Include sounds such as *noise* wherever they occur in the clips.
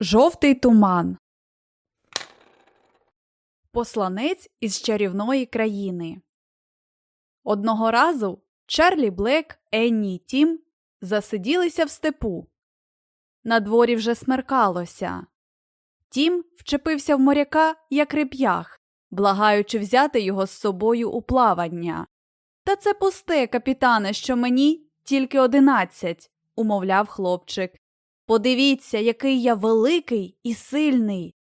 Жовтий туман. Посланець із чарівної країни. Одного разу Чарлі Блек, Енні й Тім засиділися в степу. На дворі вже смеркалося. Тім вчепився в моряка, як реп'ях, благаючи взяти його з собою у плавання. Та це пусте, капітане, що мені тільки одинадцять, умовляв хлопчик. Подивіться, який я великий і сильний.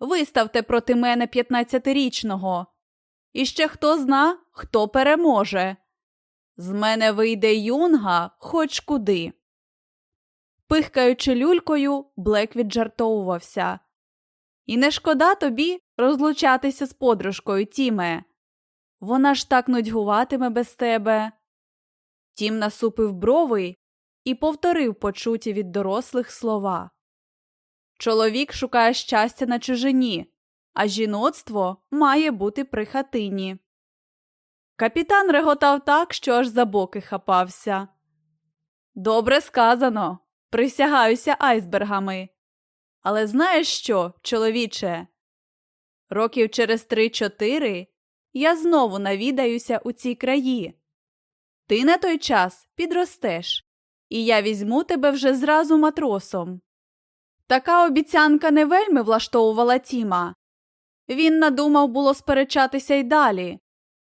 Виставте проти мене п'ятнадцятирічного. І ще хто зна, хто переможе. З мене вийде юнга хоч куди. Пихкаючи люлькою, Блек віджартовувався. І не шкода тобі розлучатися з подружкою, Тіме. Вона ж так нудьгуватиме без тебе. Тім насупив брови і повторив почуті від дорослих слова. Чоловік шукає щастя на чужині, а жіноцтво має бути при хатині. Капітан реготав так, що аж за боки хапався. Добре сказано. Присягаюся айсбергами. Але знаєш що, чоловіче? Років через три-чотири я знову навідаюся у ці краї. Ти на той час підростеш, і я візьму тебе вже зразу матросом. Така обіцянка не вельми влаштовувала Тіма. Він надумав було сперечатися й далі,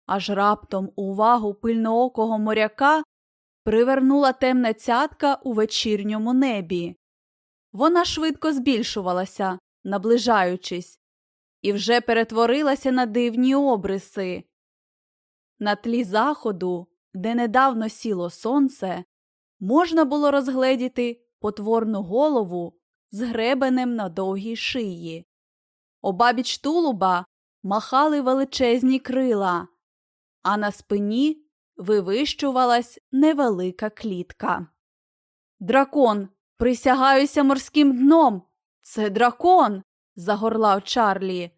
аж раптом увагу пильноокого моряка привернула темна цятка у вечірньому небі. Вона швидко збільшувалася, наближаючись, і вже перетворилася на дивні обриси. На тлі заходу, де недавно сіло сонце, можна було розгледіти потворну голову з гребенем на довгій шиї. Обабіч тулуба махали величезні крила, а на спині вивищувалась невелика клітка. Дракон, присягаюся морським дном. Це дракон. загорлав Чарлі.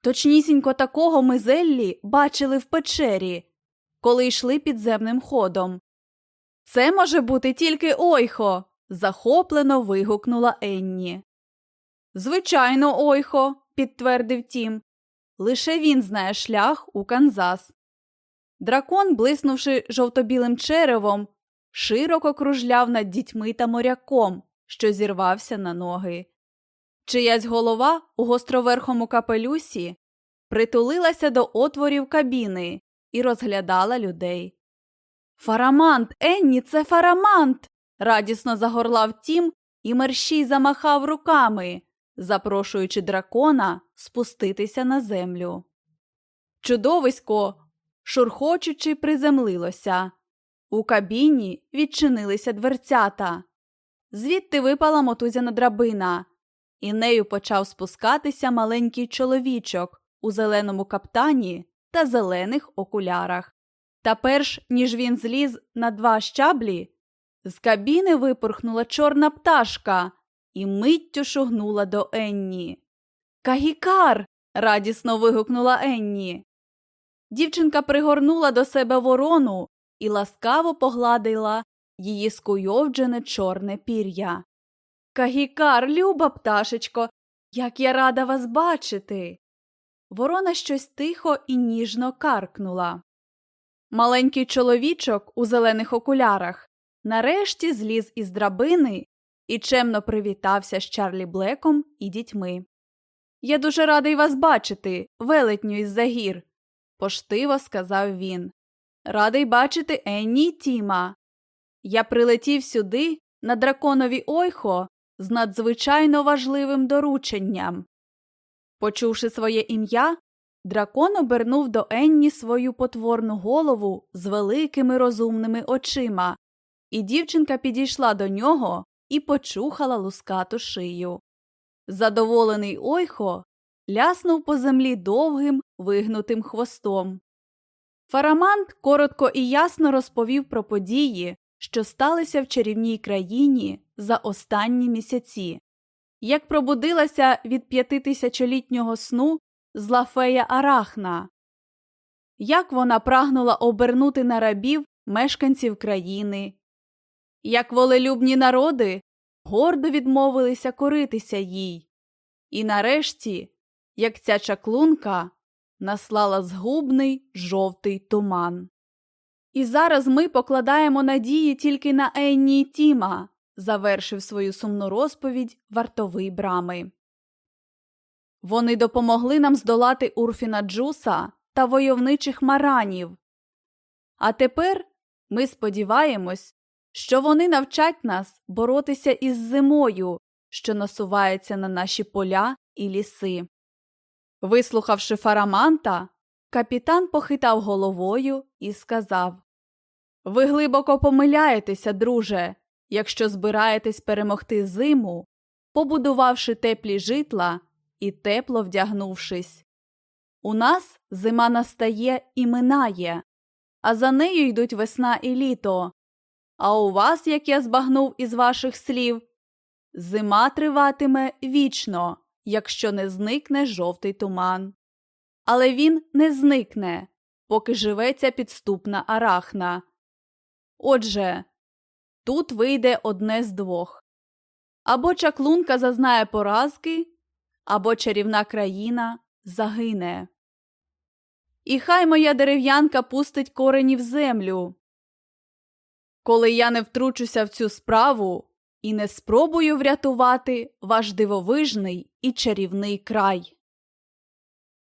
Точнісінько такого ми Зеллі бачили в печері, коли йшли підземним ходом. Це може бути тільки ойхо. захоплено вигукнула Енні. Звичайно, ойхо, підтвердив Тім. Лише він знає шлях у Канзас. Дракон, блиснувши жовтобілим черевом, широко кружляв над дітьми та моряком, що зірвався на ноги. Чиясь голова у гостроверхому капелюсі притулилася до отворів кабіни і розглядала людей. Фарамант, Енні, це фарамант. радісно загорлав тім і мерщій замахав руками, запрошуючи дракона спуститися на землю. Чудовисько шурхочучи, приземлилося. У кабіні відчинилися дверцята. Звідти випала мотузяна драбина, і нею почав спускатися маленький чоловічок у зеленому каптані та зелених окулярах. Та перш ніж він зліз на два щаблі, з кабіни випорхнула чорна пташка і миттю шугнула до Енні. Кагікар. радісно вигукнула Енні. Дівчинка пригорнула до себе ворону і ласкаво погладила її скуйовджене чорне пір'я. Кагікар, люба пташечко, як я рада вас бачити. Ворона щось тихо і ніжно каркнула. Маленький чоловічок у зелених окулярах нарешті зліз із драбини і чемно привітався з Чарлі Блеком і дітьми. Я дуже радий вас бачити, велетню із загір поштиво сказав він. Радий бачити Енні Тіма. Я прилетів сюди, на драконові ойхо, з надзвичайно важливим дорученням. Почувши своє ім'я, дракон обернув до Енні свою потворну голову з великими розумними очима, і дівчинка підійшла до нього і почухала лускату шию. Задоволений ойхо ляснув по землі довгим вигнутим хвостом. Фарамант коротко і ясно розповів про події, що сталися в чарівній країні за останні місяці, як пробудилася від п'ятитисячолітнього сну зла фея Арахна, як вона прагнула обернути на рабів мешканців країни, як волелюбні народи гордо відмовилися коритися їй. І нарешті, як ця чаклунка, наслала згубний жовтий туман. І зараз ми покладаємо надії тільки на Енні і Тіма, завершив свою сумну розповідь вартовий брами. Вони допомогли нам здолати Урфіна Джуса та войовничих маранів. А тепер ми сподіваємось, що вони навчать нас боротися із зимою, що насувається на наші поля і ліси. Вислухавши фараманта, капітан похитав головою і сказав Ви глибоко помиляєтеся, друже, якщо збираєтесь перемогти зиму, побудувавши теплі житла і тепло вдягнувшись. У нас зима настає і минає, а за нею йдуть весна і літо. А у вас, як я збагнув із ваших слів, зима триватиме вічно, якщо не зникне жовтий туман. Але він не зникне, поки живеться підступна арахна. Отже, тут вийде одне з двох або чаклунка зазнає поразки, або чарівна країна загине. І хай моя дерев'янка пустить корені в землю. Коли я не втручуся в цю справу і не спробую врятувати ваш дивовижний і чарівний край.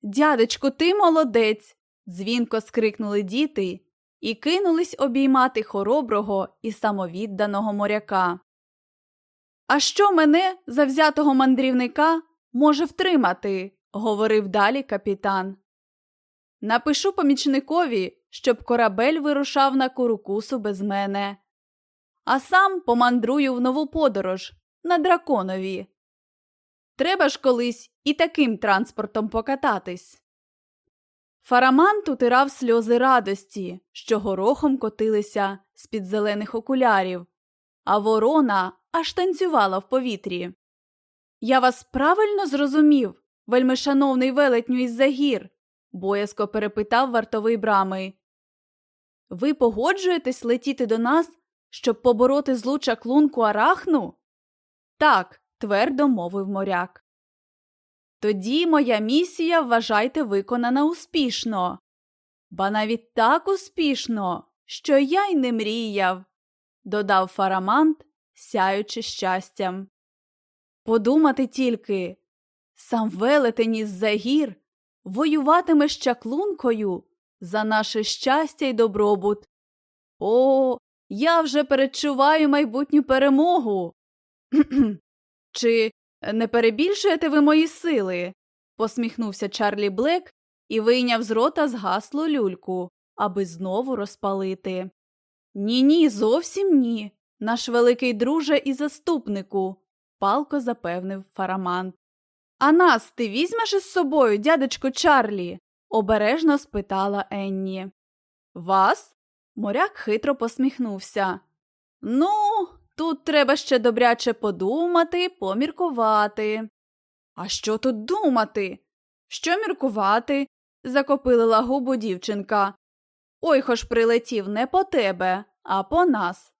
Дядечку, ти молодець. дзвінко скрикнули діти і кинулись обіймати хороброго і самовідданого моряка. А що мене, завзятого мандрівника, може втримати? говорив далі капітан. Напишу помічникові, щоб корабель вирушав на курукусу без мене, а сам помандрую в нову подорож на драконові. Треба ж колись і таким транспортом покататись. Фарамант утирав сльози радості, що горохом котилися з під зелених окулярів, а ворона аж танцювала в повітрі. Я вас правильно зрозумів, вельмишановний велетню із загір? боязко перепитав вартовий брами. Ви погоджуєтесь летіти до нас, щоб побороти злу чаклунку арахну? Так, твердо мовив моряк. Тоді моя місія, вважайте, виконана успішно. Ба навіть так успішно, що я й не мріяв, додав фарамант, сяючи щастям. Подумати тільки сам велетень із загір воюватиме з чаклункою за наше щастя й добробут. О, я вже передчуваю майбутню перемогу. *clears throat* Чи не перебільшуєте ви мої сили? посміхнувся Чарлі Блек і вийняв з рота згаслу люльку, аби знову розпалити. Ні, ні, зовсім ні. Наш великий друже і заступнику, палко запевнив Фарамант. А нас ти візьмеш із собою, дядечко Чарлі? обережно спитала Енні. Вас? Моряк хитро посміхнувся. Ну, тут треба ще добряче подумати, поміркувати. А що тут думати? Що міркувати? закопилила губу дівчинка. Ой хоч прилетів не по тебе, а по нас.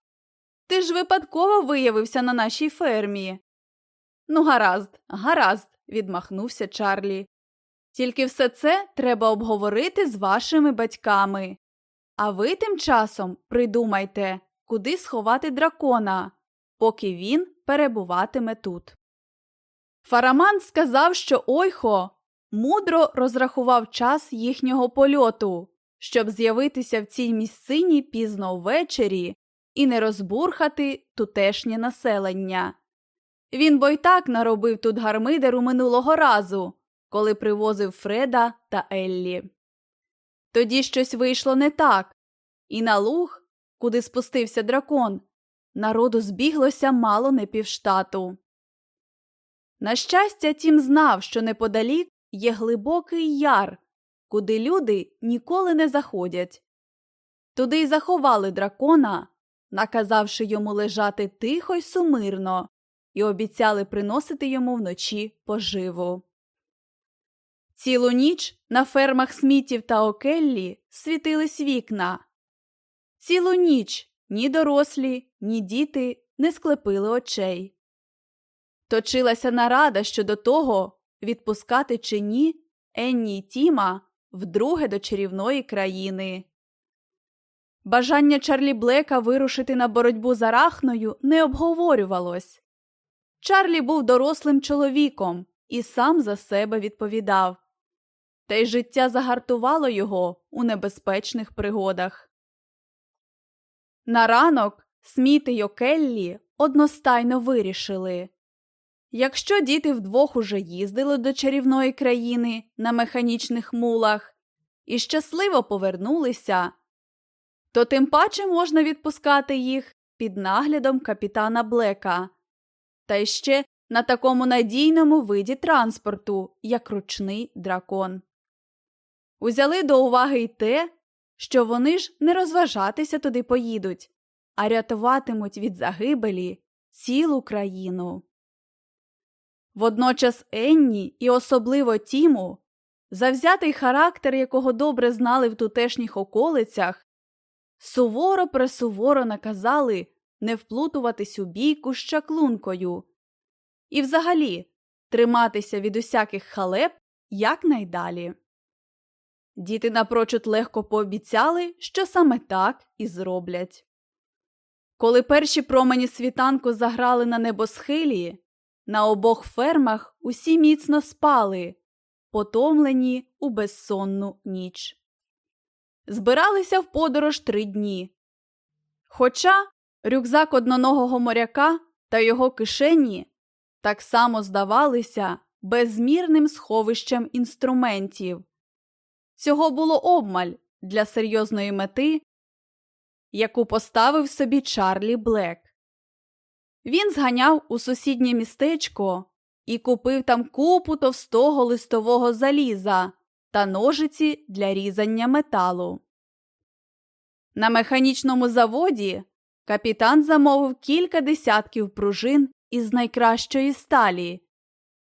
Ти ж випадково виявився на нашій фермі. Ну, гаразд, гаразд, відмахнувся Чарлі. Тільки все це треба обговорити з вашими батьками. А ви тим часом придумайте, куди сховати дракона, поки він перебуватиме тут. Фараман сказав, що Ойхо мудро розрахував час їхнього польоту, щоб з'явитися в цій місцині пізно ввечері і не розбурхати тутешнє населення. Він бо й так наробив тут гармидеру минулого разу, коли привозив Фреда та Еллі. Тоді щось вийшло не так, і на луг, куди спустився дракон, народу збіглося мало не півштату. На щастя, тім знав, що неподалік є глибокий яр, куди люди ніколи не заходять. Туди й заховали дракона, наказавши йому лежати тихо й сумирно, і обіцяли приносити йому вночі поживу. Цілу ніч на фермах смітів та океллі світились вікна. Цілу ніч ні дорослі, ні діти не склепили очей. Точилася нарада щодо того, відпускати чи ні Енні й Тіма вдруге до чарівної країни. Бажання Чарлі Блека вирушити на боротьбу з Арахною не обговорювалось. Чарлі був дорослим чоловіком і сам за себе відповідав. Та й життя загартувало його у небезпечних пригодах. На ранок Сміт і Океллі одностайно вирішили якщо діти вдвох уже їздили до чарівної країни на механічних мулах і щасливо повернулися, то тим паче можна відпускати їх під наглядом капітана Блека, та ще на такому надійному виді транспорту, як ручний дракон. Узяли до уваги й те, що вони ж не розважатися туди поїдуть, а рятуватимуть від загибелі цілу країну. Водночас Енні і особливо Тіму, завзятий характер, якого добре знали в тутешніх околицях, суворо пресуворо наказали не вплутуватись у бійку з чаклункою і взагалі триматися від усяких халеп якнайдалі. Діти напрочуд легко пообіцяли, що саме так і зроблять. Коли перші промені світанку заграли на небосхилі, на обох фермах усі міцно спали, потомлені у безсонну ніч. Збиралися в подорож три дні. Хоча рюкзак одноногого моряка та його кишені так само здавалися безмірним сховищем інструментів. Цього було обмаль для серйозної мети, яку поставив собі Чарлі Блек. Він зганяв у сусіднє містечко і купив там купу товстого листового заліза та ножиці для різання металу. На механічному заводі капітан замовив кілька десятків пружин із найкращої сталі,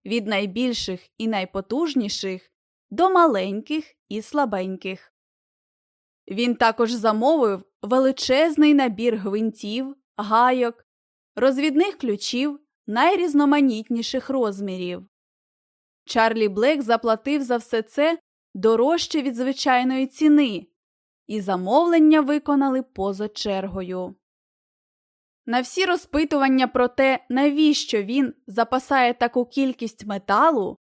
від найбільших і найпотужніших до маленьких і слабеньких. Він також замовив величезний набір гвинтів, гайок, розвідних ключів найрізноманітніших розмірів. Чарлі Блек заплатив за все це дорожче від звичайної ціни, і замовлення виконали поза чергою. На всі розпитування про те, навіщо він запасає таку кількість металу,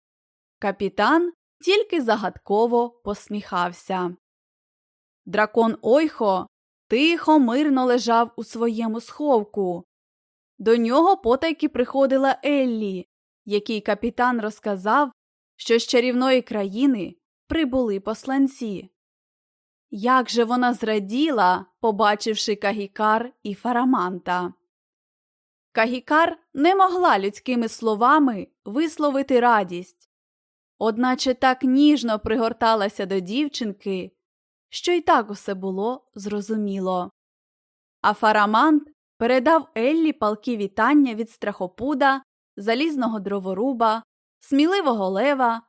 капітан тільки загадково посміхався. Дракон Ойхо тихо, мирно лежав у своєму сховку. До нього потайки приходила Еллі, який капітан розказав, що з чарівної країни прибули посланці. Як же вона зраділа, побачивши Кагікар і Фараманта. Кагікар не могла людськими словами висловити радість, одначе так ніжно пригорталася до дівчинки, що й так усе було зрозуміло. А Фарамант передав Еллі палки вітання від страхопуда, залізного дроворуба, сміливого лева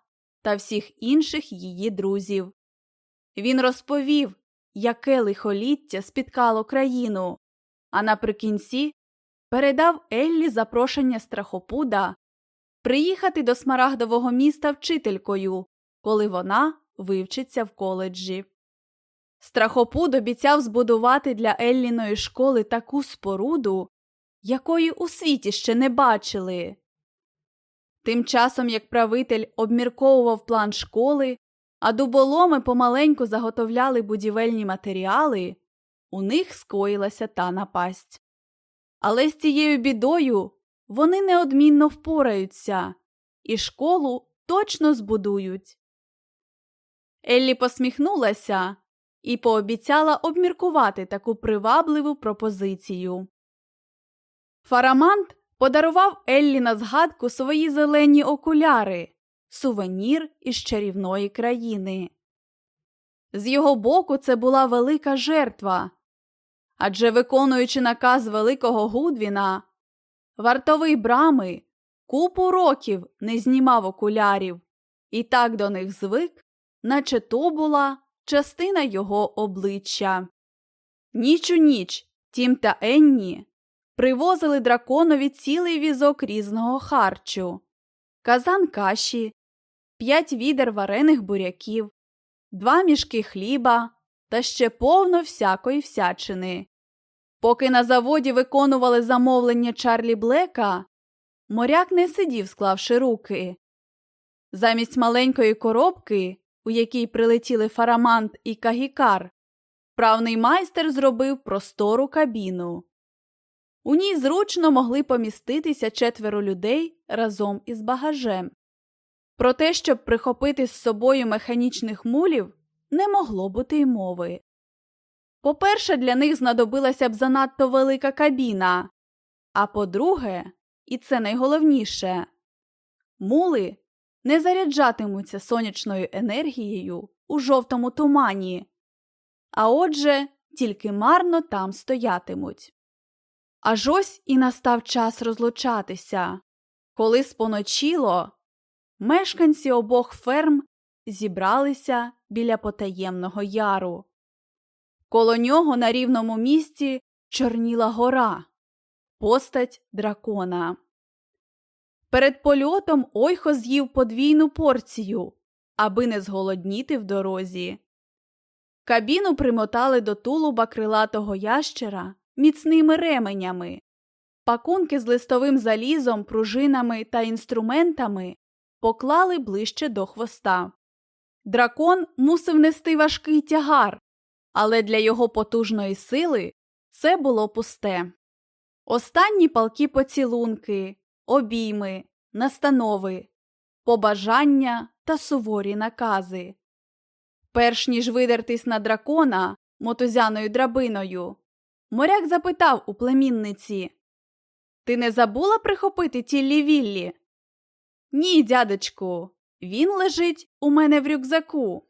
та всіх інших її друзів. Він розповів, яке лихоліття спіткало країну, а наприкінці передав Еллі запрошення страхопуда приїхати до смарагдового міста вчителькою, коли вона вивчиться в коледжі. Страхопуд обіцяв збудувати для Елліної школи таку споруду, якої у світі ще не бачили. Тим часом, як правитель обмірковував план школи, а дуболоми помаленьку заготовляли будівельні матеріали, у них скоїлася та напасть. Але з цією бідою вони неодмінно впораються і школу точно збудують. Еллі посміхнулася і пообіцяла обміркувати таку привабливу пропозицію. Фарамант подарував Еллі на згадку свої зелені окуляри, сувенір із чарівної країни. З його боку, це була велика жертва. Адже, виконуючи наказ Великого Гудвіна, вартовий брами купу років не знімав окулярів і так до них звик, наче то була частина його обличчя. Ніч у ніч Тім та Енні привозили драконові цілий візок різного харчу, казан каші, п'ять відер варених буряків, два мішки хліба та ще повно всякої всячини. Поки на заводі виконували замовлення Чарлі Блека, моряк не сидів, склавши руки. Замість маленької коробки, у якій прилетіли фарамант і кагікар, правний майстер зробив простору кабіну. У ній зручно могли поміститися четверо людей разом із багажем. Про те, щоб прихопити з собою механічних мулів, не могло бути й мови. По-перше, для них знадобилася б занадто велика кабіна, а по-друге, і це найголовніше, мули не заряджатимуться сонячною енергією у жовтому тумані, а отже, тільки марно там стоятимуть. Аж ось і настав час розлучатися. Коли споночило, мешканці обох ферм зібралися біля потаємного яру. Коло нього на рівному місці чорніла гора, постать дракона. Перед польотом Ойхо з'їв подвійну порцію, аби не зголодніти в дорозі. Кабіну примотали до тулуба крилатого ящера міцними ременями, пакунки з листовим залізом, пружинами та інструментами поклали ближче до хвоста. Дракон мусив нести важкий тягар, але для його потужної сили це було пусте. Останні палки поцілунки, обійми, настанови, побажання та суворі накази. Перш ніж видертись на дракона мотузяною драбиною, моряк запитав у племінниці Ти не забула прихопити тіллі віллі? Ні, дядечку, він лежить у мене в рюкзаку.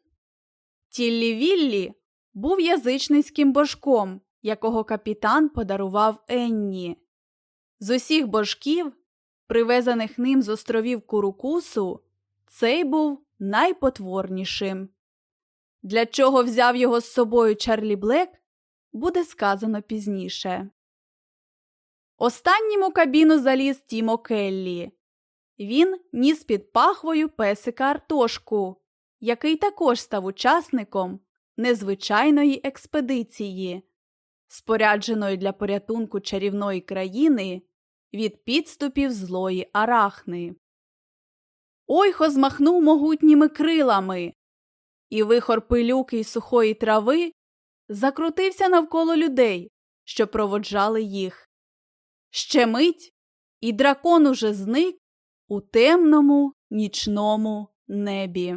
Тіллі Віллі був язичницьким божком, якого капітан подарував Енні. З усіх божків, привезених ним з островів Курукусу, цей був найпотворнішим. Для чого взяв його з собою Чарлі Блек, буде сказано пізніше. Останнім у кабіну заліз Тімо Келлі. Він ніс під пахвою песика Артошку, який також став учасником незвичайної експедиції, спорядженої для порятунку чарівної країни від підступів злої арахни. Ойхо змахнув могутніми крилами, і вихор пилюки й сухої трави закрутився навколо людей, що проводжали їх. Ще мить, і дракон уже зник у темному нічному небі.